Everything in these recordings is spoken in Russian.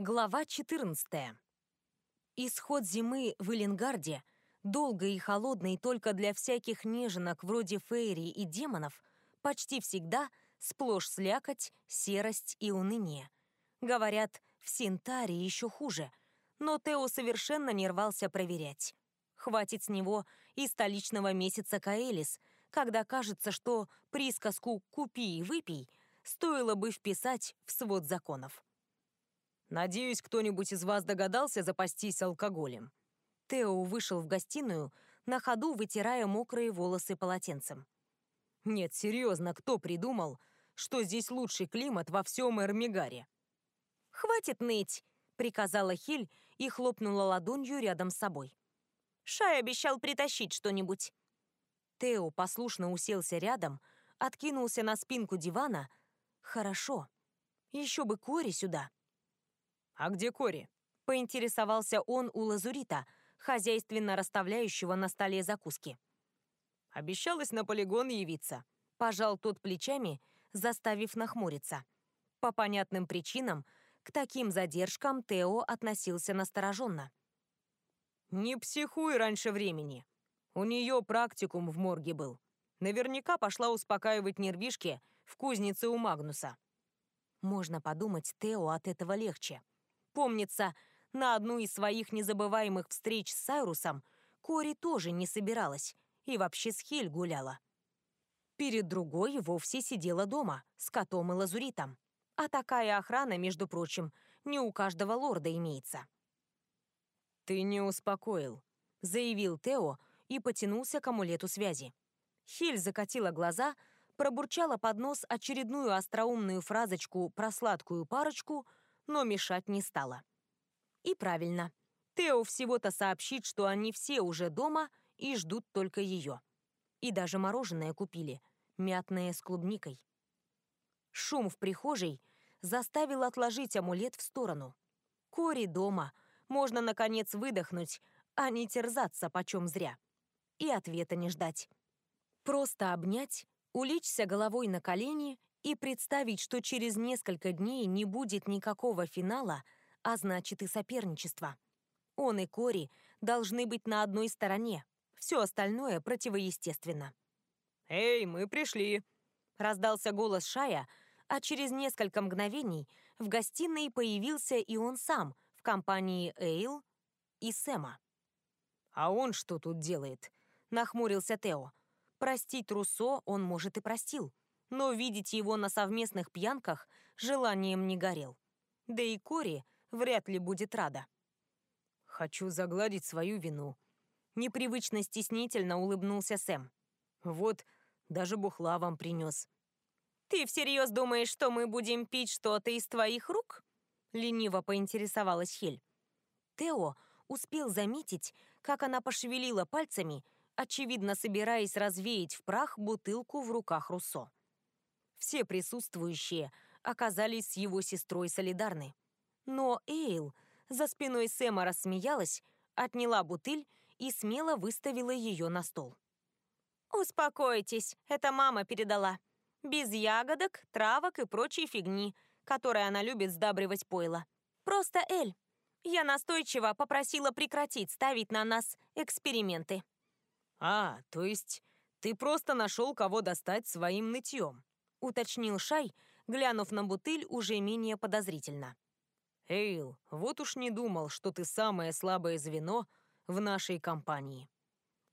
Глава 14. Исход зимы в Эленгарде, долгой и холодной только для всяких неженок вроде фейри и демонов, почти всегда сплошь слякоть, серость и уныние. Говорят, в Синтаре еще хуже, но Тео совершенно не рвался проверять. Хватит с него и столичного месяца Каэлис, когда кажется, что присказку «купи и выпей» стоило бы вписать в свод законов. Надеюсь, кто-нибудь из вас догадался запастись алкоголем. Тео вышел в гостиную, на ходу вытирая мокрые волосы полотенцем. Нет, серьезно, кто придумал, что здесь лучший климат во всем Эрмигаре? «Хватит ныть!» — приказала Хиль и хлопнула ладонью рядом с собой. «Шай обещал притащить что-нибудь». Тео послушно уселся рядом, откинулся на спинку дивана. «Хорошо. Еще бы Кори сюда». «А где Кори?» — поинтересовался он у Лазурита, хозяйственно расставляющего на столе закуски. «Обещалась на полигон явиться», — пожал тот плечами, заставив нахмуриться. По понятным причинам, к таким задержкам Тео относился настороженно. «Не психуй раньше времени. У нее практикум в морге был. Наверняка пошла успокаивать нервишки в кузнице у Магнуса». Можно подумать, Тео от этого легче. Помнится, на одну из своих незабываемых встреч с Сайрусом Кори тоже не собиралась и вообще с Хель гуляла. Перед другой вовсе сидела дома с котом и лазуритом. А такая охрана, между прочим, не у каждого лорда имеется. «Ты не успокоил», — заявил Тео и потянулся к амулету связи. Хель закатила глаза, пробурчала под нос очередную остроумную фразочку про сладкую парочку — но мешать не стала. И правильно. Тео всего-то сообщит, что они все уже дома и ждут только ее. И даже мороженое купили, мятное с клубникой. Шум в прихожей заставил отложить амулет в сторону. Кори дома, можно, наконец, выдохнуть, а не терзаться почем зря. И ответа не ждать. Просто обнять, улечься головой на колени и представить, что через несколько дней не будет никакого финала, а значит и соперничества. Он и Кори должны быть на одной стороне, все остальное противоестественно. «Эй, мы пришли!» — раздался голос Шая, а через несколько мгновений в гостиной появился и он сам в компании Эйл и Сэма. «А он что тут делает?» — нахмурился Тео. Простить Руссо он, может, и простил но видеть его на совместных пьянках желанием не горел. Да и Кори вряд ли будет рада. «Хочу загладить свою вину», — непривычно стеснительно улыбнулся Сэм. «Вот, даже бухла вам принес». «Ты всерьез думаешь, что мы будем пить что-то из твоих рук?» — лениво поинтересовалась Хель. Тео успел заметить, как она пошевелила пальцами, очевидно собираясь развеять в прах бутылку в руках Руссо. Все присутствующие оказались с его сестрой солидарны. Но Эйл за спиной Сэма рассмеялась, отняла бутыль и смело выставила ее на стол. «Успокойтесь, это мама передала. Без ягодок, травок и прочей фигни, которой она любит сдабривать пойло. Просто Эль. Я настойчиво попросила прекратить ставить на нас эксперименты». «А, то есть ты просто нашел, кого достать своим нытьем?» — уточнил Шай, глянув на бутыль уже менее подозрительно. «Эйл, вот уж не думал, что ты самое слабое звено в нашей компании».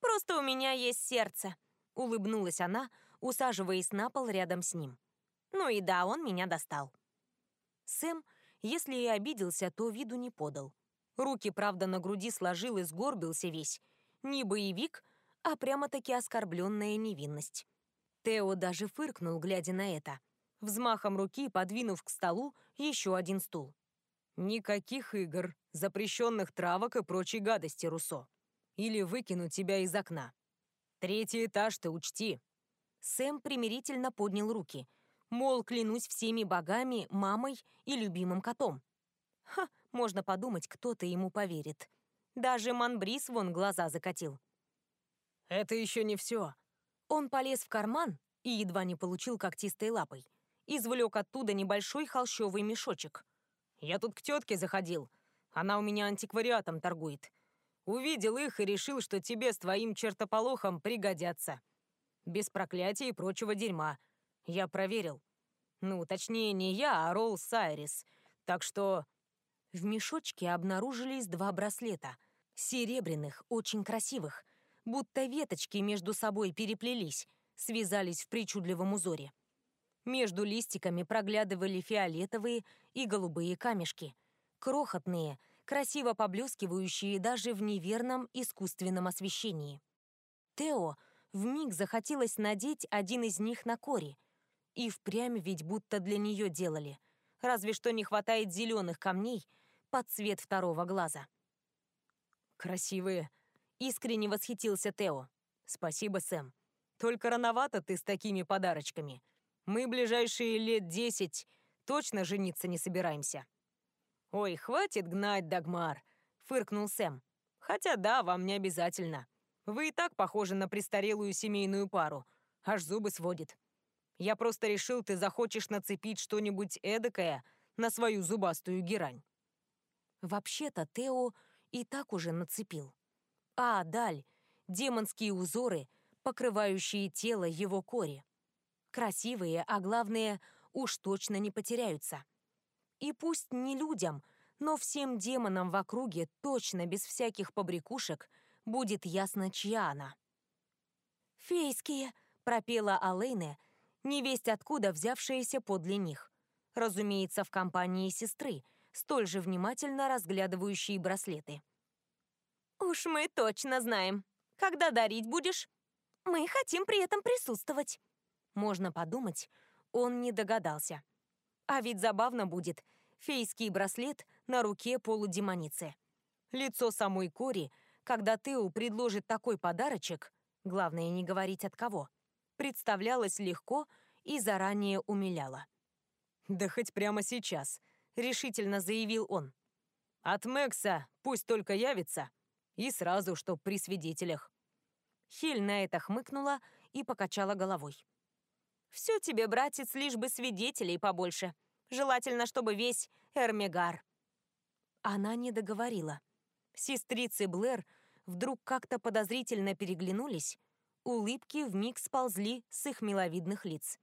«Просто у меня есть сердце», — улыбнулась она, усаживаясь на пол рядом с ним. «Ну и да, он меня достал». Сэм, если и обиделся, то виду не подал. Руки, правда, на груди сложил и сгорбился весь. Не боевик, а прямо-таки оскорбленная невинность. Тео даже фыркнул, глядя на это, взмахом руки подвинув к столу еще один стул. «Никаких игр, запрещенных травок и прочей гадости, Руссо. Или выкину тебя из окна. Третий этаж ты учти». Сэм примирительно поднял руки, мол, клянусь всеми богами, мамой и любимым котом. Ха, можно подумать, кто-то ему поверит. Даже Манбрис вон глаза закатил. «Это еще не все», он полез в карман и едва не получил когтистой лапой. Извлек оттуда небольшой холщовый мешочек. «Я тут к тетке заходил. Она у меня антиквариатом торгует. Увидел их и решил, что тебе с твоим чертополохом пригодятся. Без проклятия и прочего дерьма. Я проверил. Ну, точнее, не я, а Ролл Сайрис. Так что...» В мешочке обнаружились два браслета. Серебряных, очень красивых. Будто веточки между собой переплелись, связались в причудливом узоре. Между листиками проглядывали фиолетовые и голубые камешки. Крохотные, красиво поблескивающие даже в неверном искусственном освещении. Тео вмиг захотелось надеть один из них на Кори. И впрямь ведь будто для нее делали. Разве что не хватает зеленых камней под цвет второго глаза. «Красивые!» — искренне восхитился Тео. «Спасибо, Сэм. Только рановато ты с такими подарочками. Мы ближайшие лет десять точно жениться не собираемся». «Ой, хватит гнать, Дагмар!» — фыркнул Сэм. «Хотя да, вам не обязательно. Вы и так похожи на престарелую семейную пару. Аж зубы сводит. Я просто решил, ты захочешь нацепить что-нибудь эдакое на свою зубастую герань». Вообще-то Тео и так уже нацепил. А, даль, демонские узоры, покрывающие тело его кори. Красивые, а главное, уж точно не потеряются. И пусть не людям, но всем демонам в округе точно без всяких побрякушек будет ясно, чья она. «Фейские!» — пропела Алейне, невесть откуда взявшаяся подле них. Разумеется, в компании сестры, столь же внимательно разглядывающие браслеты. «Уж мы точно знаем. Когда дарить будешь?» «Мы хотим при этом присутствовать». Можно подумать, он не догадался. А ведь забавно будет. Фейский браслет на руке полудемоницы. Лицо самой Кори, когда Тео предложит такой подарочек, главное не говорить от кого, представлялось легко и заранее умиляло. «Да хоть прямо сейчас», — решительно заявил он. «От Мэкса пусть только явится, и сразу, чтоб при свидетелях». Хель на это хмыкнула и покачала головой. Все тебе, братец, лишь бы свидетелей побольше. Желательно, чтобы весь Эрмегар». Она не договорила. Сестрицы Блэр вдруг как-то подозрительно переглянулись, улыбки вмиг сползли с их миловидных лиц.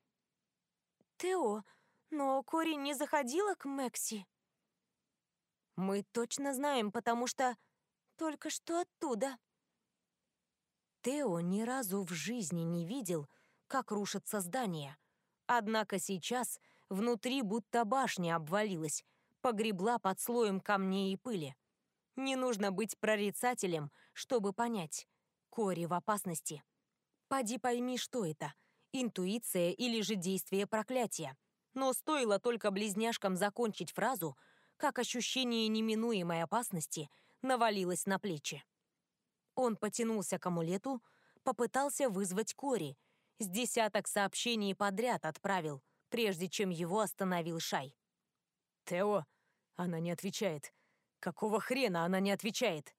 «Тео, но Кори не заходила к Мэкси?» «Мы точно знаем, потому что только что оттуда». Тео ни разу в жизни не видел, как рушатся здания. Однако сейчас внутри будто башня обвалилась, погребла под слоем камней и пыли. Не нужно быть прорицателем, чтобы понять. Кори в опасности. Поди пойми, что это. Интуиция или же действие проклятия. Но стоило только близняшкам закончить фразу, как ощущение неминуемой опасности навалилось на плечи. Он потянулся к амулету, попытался вызвать Кори, с десяток сообщений подряд отправил, прежде чем его остановил Шай. «Тео, она не отвечает. Какого хрена она не отвечает?»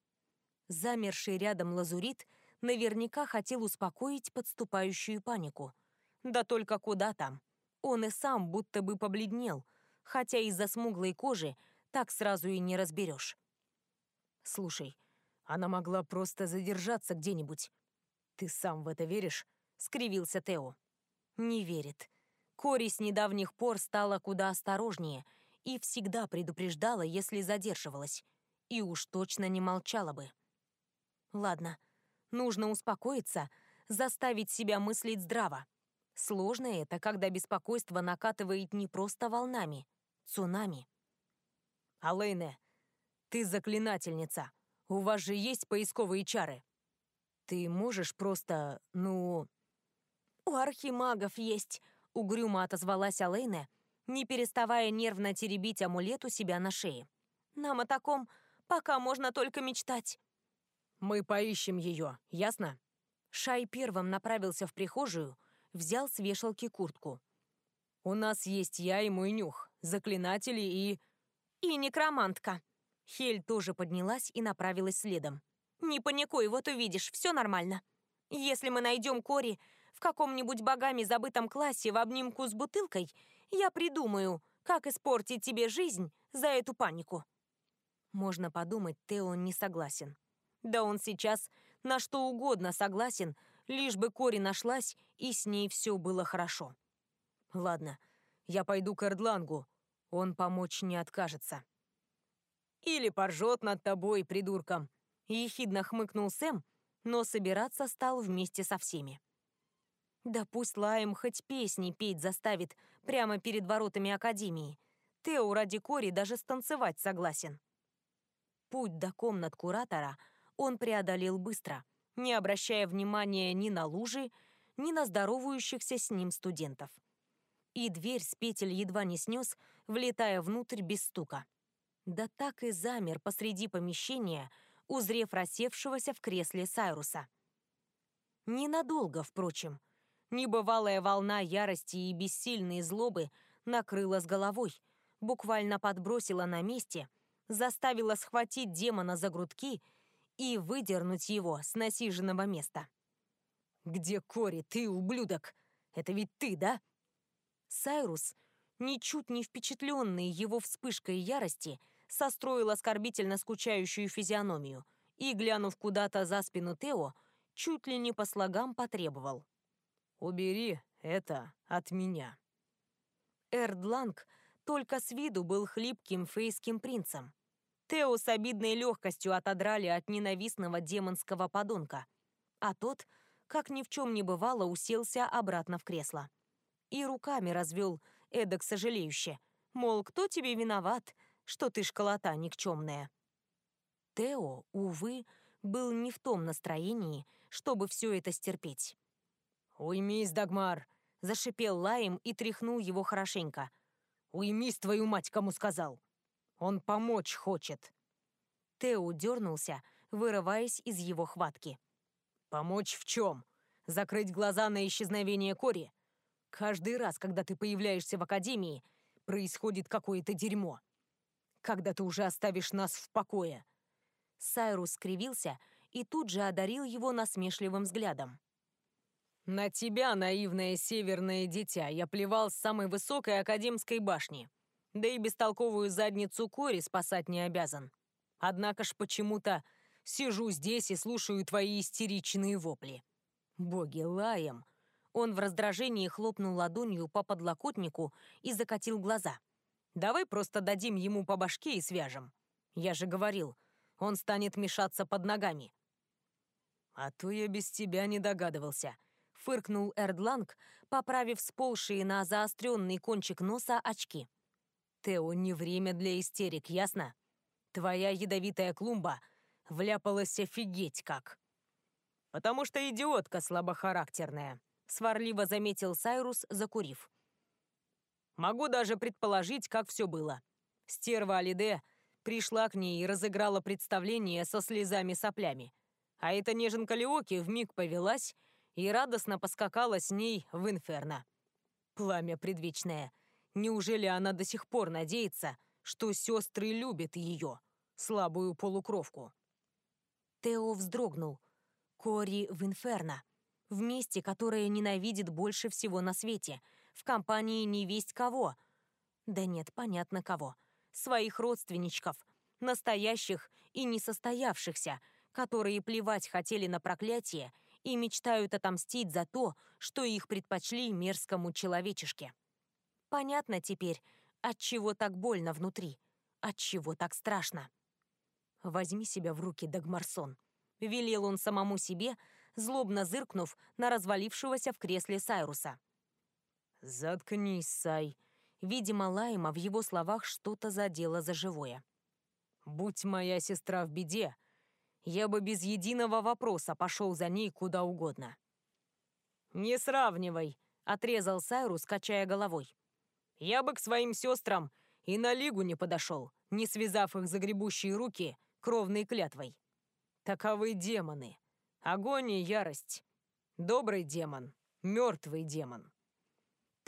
Замерший рядом лазурит наверняка хотел успокоить подступающую панику. Да только куда там? Он и сам будто бы побледнел, хотя из-за смуглой кожи так сразу и не разберешь. «Слушай, она могла просто задержаться где-нибудь. Ты сам в это веришь?» — скривился Тео. «Не верит. Кори с недавних пор стала куда осторожнее и всегда предупреждала, если задерживалась. И уж точно не молчала бы. Ладно, нужно успокоиться, заставить себя мыслить здраво. Сложно это, когда беспокойство накатывает не просто волнами, цунами. «Алейне, ты заклинательница. У вас же есть поисковые чары. Ты можешь просто, ну, «У архимагов есть», — угрюмо отозвалась Алейне, не переставая нервно теребить амулет у себя на шее. «Нам о таком пока можно только мечтать». «Мы поищем ее, ясно?» Шай первым направился в прихожую, взял с вешалки куртку. «У нас есть я и мой нюх, заклинатели и...» «И некромантка». Хель тоже поднялась и направилась следом. «Не паникуй, вот увидишь, все нормально. Если мы найдем Кори, в каком-нибудь богами забытом классе в обнимку с бутылкой, я придумаю, Как испортить тебе жизнь за эту панику? Можно подумать, Тео не согласен. Да он сейчас на что угодно согласен, лишь бы Кори нашлась, и с ней все было хорошо. Ладно, я пойду к Эрдлангу. Он помочь не откажется. Или поржет над тобой, придурком. Ехидно хмыкнул Сэм, но собираться стал вместе со всеми. Да пусть Лаем хоть песни петь заставит прямо перед воротами Академии. Тео ради Кори даже станцевать согласен. Путь до комнат куратора он преодолел быстро, не обращая внимания ни на лужи, ни на здоровающихся с ним студентов. И дверь с петель едва не снес, влетая внутрь без стука. Да так и замер посреди помещения, узрев рассевшегося в кресле Сайруса. Ненадолго, впрочем. Небывалая волна ярости и бессильной злобы накрыла с головой, буквально подбросила на месте, заставила схватить демона за грудки и выдернуть его с насиженного места. «Где Кори, ты, ублюдок? Это ведь ты, да?» Сайрус, ничуть не впечатленный его вспышкой ярости, состроил оскорбительно скучающую физиономию и, глянув куда-то за спину Тео, чуть ли не по слогам потребовал. Убери это от меня. Эрдланг только с виду был хлипким фейским принцем. Тео с обидной легкостью отодрали от ненавистного демонского подонка, а тот, как ни в чем не бывало, уселся обратно в кресло. И руками развел эдак сожалеюще, мол, кто тебе виноват, что ты школота никчемная. Тео, увы, был не в том настроении, чтобы все это стерпеть. «Уймись, Дагмар!» — зашипел Лаем и тряхнул его хорошенько. «Уймись, твою мать, кому сказал! Он помочь хочет!» Тео дернулся, вырываясь из его хватки. «Помочь в чем? Закрыть глаза на исчезновение Кори? Каждый раз, когда ты появляешься в Академии, происходит какое-то дерьмо. Когда ты уже оставишь нас в покое?» Сайрус скривился и тут же одарил его насмешливым взглядом. На тебя, наивное северное дитя, я плевал с самой высокой академской башни. Да и бестолковую задницу Кори спасать не обязан. Однако ж почему-то сижу здесь и слушаю твои истеричные вопли. Боги лаем. Он в раздражении хлопнул ладонью по подлокотнику и закатил глаза. Давай просто дадим ему по башке и свяжем. Я же говорил, он станет мешаться под ногами. А то я без тебя не догадывался — фыркнул Эрдланг, поправив сползшие на заостренный кончик носа очки. «Тео, не время для истерик, ясно? Твоя ядовитая клумба вляпалась офигеть как!» «Потому что идиотка слабохарактерная», — сварливо заметил Сайрус, закурив. «Могу даже предположить, как все было. Стерва Алиде пришла к ней и разыграла представление со слезами-соплями. А эта неженка Леоки вмиг повелась и радостно поскакала с ней в инферно. Пламя предвечное. Неужели она до сих пор надеется, что сестры любят ее, слабую полукровку? Тео вздрогнул. Кори в инферно. В месте, которое ненавидит больше всего на свете. В компании не весть кого. Да нет, понятно кого. Своих родственничков. Настоящих и несостоявшихся, которые плевать хотели на проклятие и мечтают отомстить за то, что их предпочли мерзкому человечешке. Понятно теперь, от чего так больно внутри, от чего так страшно. «Возьми себя в руки, Дагмарсон», — велел он самому себе, злобно зыркнув на развалившегося в кресле Сайруса. «Заткнись, Сай», Видимо, Лайма в его словах что-то задело за живое. «Будь моя сестра в беде, я бы без единого вопроса пошел за ней куда угодно. «Не сравнивай», — отрезал Сайрус, качая головой. «Я бы к своим сестрам и на лигу не подошел, не связав их загребущие руки кровной клятвой. Таковы демоны. Огонь и ярость. Добрый демон, мертвый демон».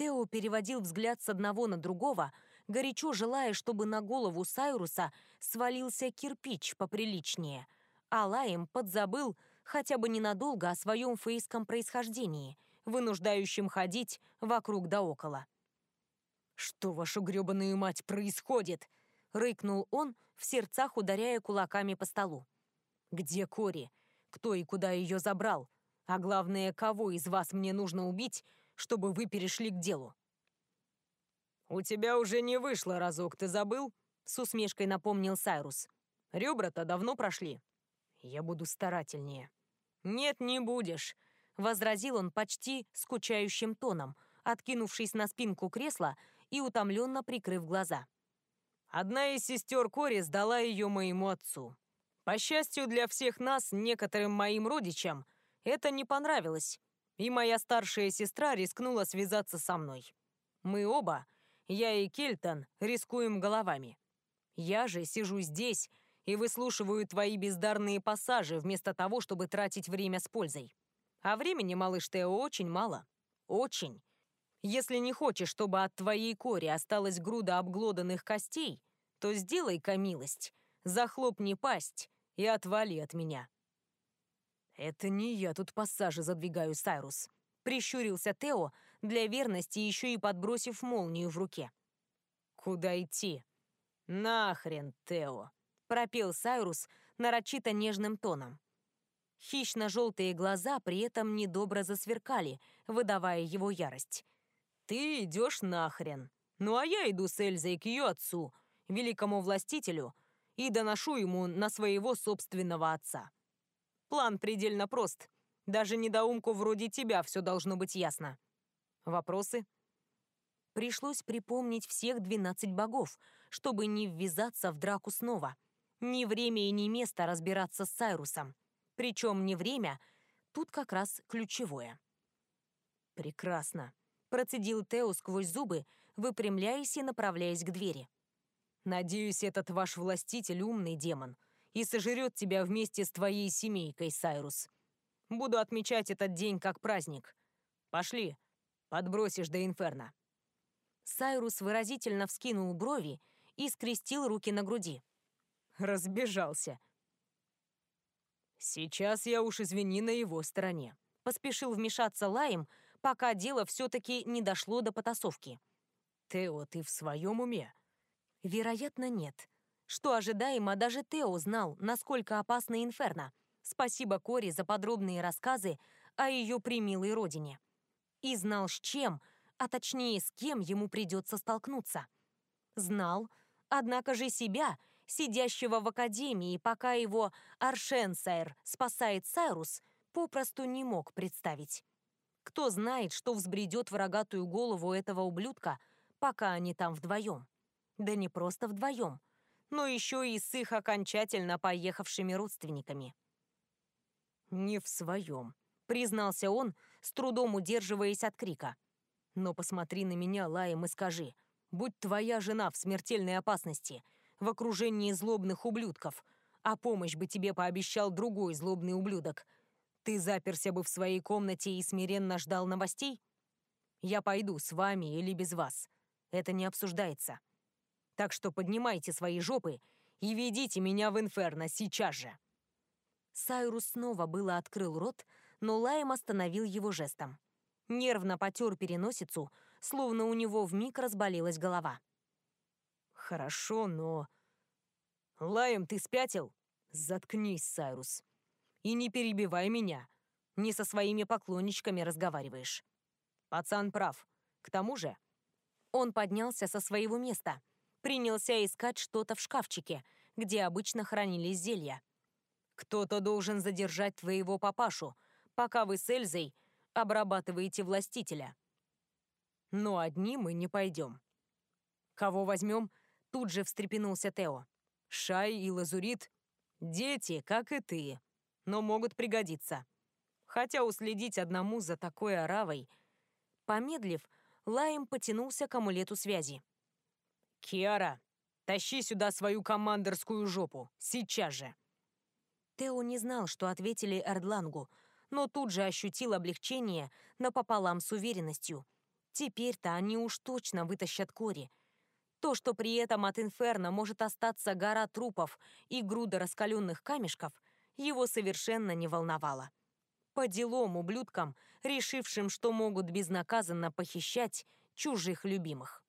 Тео переводил взгляд с одного на другого, горячо желая, чтобы на голову Сайруса свалился кирпич поприличнее — Алаем подзабыл хотя бы ненадолго о своем фейском происхождении, вынуждающем ходить вокруг да около. «Что, вашу грёбаную мать, происходит?» — рыкнул он, в сердцах ударяя кулаками по столу. «Где Кори? Кто и куда ее забрал? А главное, кого из вас мне нужно убить, чтобы вы перешли к делу?» «У тебя уже не вышло разок, ты забыл?» — с усмешкой напомнил Сайрус. «Ребра-то давно прошли. Я буду старательнее». «Нет, не будешь», — возразил он почти скучающим тоном, откинувшись на спинку кресла и утомленно прикрыв глаза. Одна из сестер Кори сдала ее моему отцу. По счастью для всех нас, некоторым моим родичам, это не понравилось, и моя старшая сестра рискнула связаться со мной. Мы оба, я и Кельтон, рискуем головами. Я же сижу здесь и выслушиваю твои бездарные пассажи вместо того, чтобы тратить время с пользой. А времени, малыш Тео, очень мало. Очень. Если не хочешь, чтобы от твоей кори осталась груда обглоданных костей, то сделай-ка милость, захлопни пасть и отвали от меня». «Это не я тут пассажи задвигаю, Сайрус», — прищурился Тео, для верности еще и подбросив молнию в руке. «Куда идти?» «Нахрен, Тео», — пропел Сайрус нарочито нежным тоном. Хищно-желтые глаза при этом недобро засверкали, выдавая его ярость. Ты идешь нахрен. Ну а я иду с Эльзой к ее отцу, великому властителю, и доношу ему на своего собственного отца. План предельно прост. Даже недоумку вроде тебя все должно быть ясно. Вопросы? Пришлось припомнить всех двенадцать богов, чтобы не ввязаться в драку снова. Ни время и ни место разбираться с Сайрусом. Причем не время, тут как раз ключевое. Прекрасно процедил Тео сквозь зубы, выпрямляясь и направляясь к двери. «Надеюсь, этот ваш властитель умный демон и сожрет тебя вместе с твоей семейкой, Сайрус. Буду отмечать этот день как праздник. Пошли, подбросишь до инферно». Сайрус выразительно вскинул брови и скрестил руки на груди. Разбежался. «Сейчас я уж извини на его стороне», — поспешил вмешаться Лаем, пока дело все-таки не дошло до потасовки. «Тео, ты в своем уме?» Вероятно, нет. Что ожидаемо, даже Тео знал, насколько опасна Инферно. Спасибо Кори за подробные рассказы о ее примилой родине. И знал, с чем, а точнее, с кем ему придется столкнуться. Знал, однако же себя, сидящего в академии, пока его Аршенсайр спасает Сайрус, попросту не мог представить. Кто знает, что взбредет в рогатую голову этого ублюдка, пока они там вдвоем. Да не просто вдвоем, но еще и с их окончательно поехавшими родственниками. «Не в своем», — признался он, с трудом удерживаясь от крика. «Но посмотри на меня, Лаем, и скажи, будь твоя жена в смертельной опасности, в окружении злобных ублюдков, а помощь бы тебе пообещал другой злобный ублюдок — ты заперся бы в своей комнате и смиренно ждал новостей? Я пойду с вами или без вас. Это не обсуждается. Так что поднимайте свои жопы и ведите меня в инферно сейчас же. Сайрус снова было открыл рот, но Лайм остановил его жестом. Нервно потер переносицу, словно у него вмиг разболелась голова. «Хорошо, но...» «Лайм, ты спятил?» «Заткнись, Сайрус. И не перебивай меня. Не со своими поклонничками разговариваешь. Пацан прав. К тому же... Он поднялся со своего места. Принялся искать что-то в шкафчике, где обычно хранились зелья. Кто-то должен задержать твоего папашу, пока вы с Эльзой обрабатываете властителя. Но одни мы не пойдем. Кого возьмем? Тут же встрепенулся Тео. Шай и Лазурит — дети, как и ты но могут пригодиться. Хотя уследить одному за такой оравой... Помедлив, Лаем потянулся к амулету связи. «Киара, тащи сюда свою командорскую жопу, сейчас же!» Тео не знал, что ответили Эрдлангу, но тут же ощутил облегчение напополам с уверенностью. Теперь-то они уж точно вытащат Кори. То, что при этом от Инферно может остаться гора трупов и груда раскаленных камешков, его совершенно не волновало. По делам ублюдкам, решившим, что могут безнаказанно похищать чужих любимых.